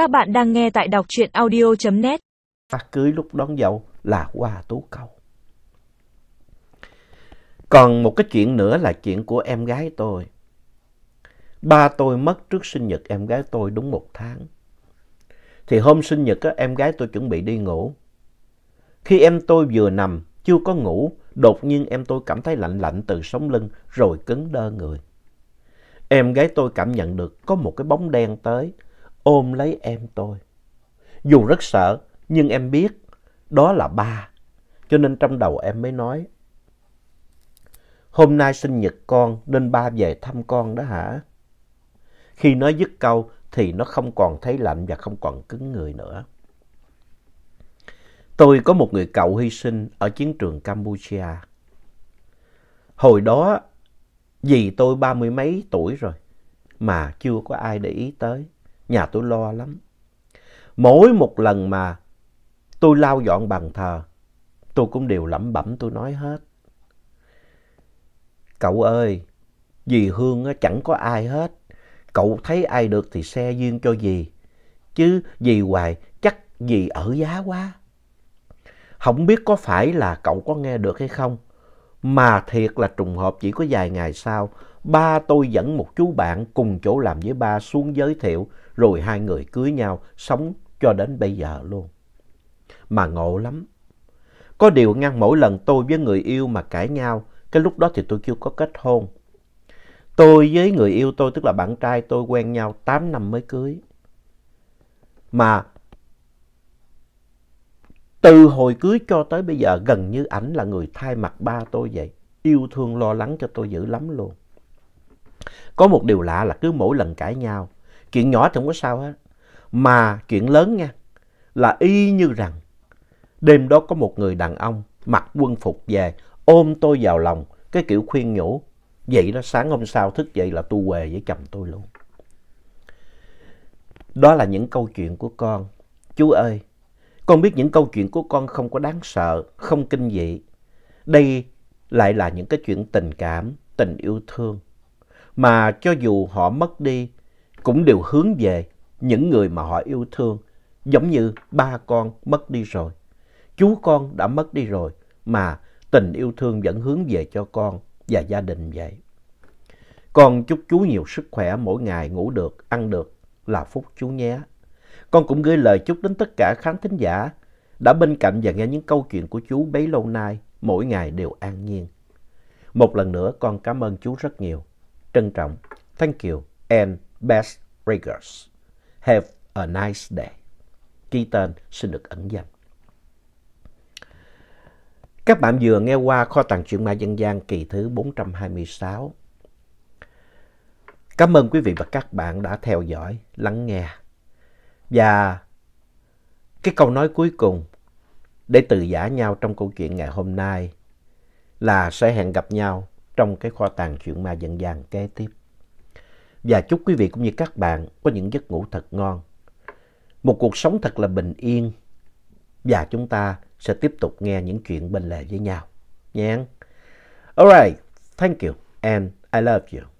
Các bạn đang nghe tại đọc truyện audio.net. Cưới lúc đón dâu là qua tú cầu. Còn một cái chuyện nữa là chuyện của em gái tôi. Ba tôi mất trước sinh nhật em gái tôi đúng một tháng. Thì hôm sinh nhật em gái tôi chuẩn bị đi ngủ. Khi em tôi vừa nằm, chưa có ngủ, đột nhiên em tôi cảm thấy lạnh lạnh từ sống lưng rồi cứng đơ người. Em gái tôi cảm nhận được có một cái bóng đen tới, ôm lấy em tôi. Dù rất sợ, nhưng em biết đó là ba. Cho nên trong đầu em mới nói, hôm nay sinh nhật con nên ba về thăm con đó hả? Khi nói dứt câu thì nó không còn thấy lạnh và không còn cứng người nữa. Tôi có một người cậu hy sinh ở chiến trường Campuchia. Hồi đó, vì tôi ba mươi mấy tuổi rồi, mà chưa có ai để ý tới. Nhà tôi lo lắm. Mỗi một lần mà tôi lau dọn bàn thờ, tôi cũng đều lẩm bẩm tôi nói hết. Cậu ơi, dì Hương chẳng có ai hết. Cậu thấy ai được thì xe duyên cho dì. Chứ dì hoài chắc dì ở giá quá. Không biết có phải là cậu có nghe được hay không. Mà thiệt là trùng hợp chỉ có vài ngày sau, ba tôi dẫn một chú bạn cùng chỗ làm với ba xuống giới thiệu, rồi hai người cưới nhau, sống cho đến bây giờ luôn. Mà ngộ lắm. Có điều ngăn mỗi lần tôi với người yêu mà cãi nhau, cái lúc đó thì tôi chưa có kết hôn. Tôi với người yêu tôi, tức là bạn trai tôi quen nhau 8 năm mới cưới. Mà từ hồi cưới cho tới bây giờ gần như ảnh là người thay mặt ba tôi vậy. Yêu thương lo lắng cho tôi dữ lắm luôn. Có một điều lạ là cứ mỗi lần cãi nhau, chuyện nhỏ thì không có sao hết. Mà chuyện lớn nha, là y như rằng đêm đó có một người đàn ông mặc quân phục về ôm tôi vào lòng, cái kiểu khuyên nhủ. Vậy đó sáng hôm sau thức dậy là tu quề với chồng tôi luôn. Đó là những câu chuyện của con. Chú ơi, con biết những câu chuyện của con không có đáng sợ, không kinh dị. Đây lại là những cái chuyện tình cảm, tình yêu thương. Mà cho dù họ mất đi, cũng đều hướng về những người mà họ yêu thương. Giống như ba con mất đi rồi. Chú con đã mất đi rồi, mà tình yêu thương vẫn hướng về cho con và gia đình vậy. Con chúc chú nhiều sức khỏe mỗi ngày ngủ được, ăn được là phúc chú nhé. Con cũng gửi lời chúc đến tất cả khán thính giả đã bên cạnh và nghe những câu chuyện của chú bấy lâu nay, mỗi ngày đều an nhiên. Một lần nữa con cảm ơn chú rất nhiều. Trân trọng. Thank you and best regards. Have a nice day. Ký tên xin được ẩn danh. Các bạn vừa nghe qua kho tàng truyện ma dân gian kỳ thứ 426. Cảm ơn quý vị và các bạn đã theo dõi, lắng nghe. Và cái câu nói cuối cùng để từ giả nhau trong câu chuyện ngày hôm nay là sẽ hẹn gặp nhau trong cái kho tàng chuyện ma dân gian kế tiếp. Và chúc quý vị cũng như các bạn có những giấc ngủ thật ngon. Một cuộc sống thật là bình yên. Và chúng ta sẽ tiếp tục nghe những chuyện bên lề với nhau. Nhé. Alright, thank you and I love you.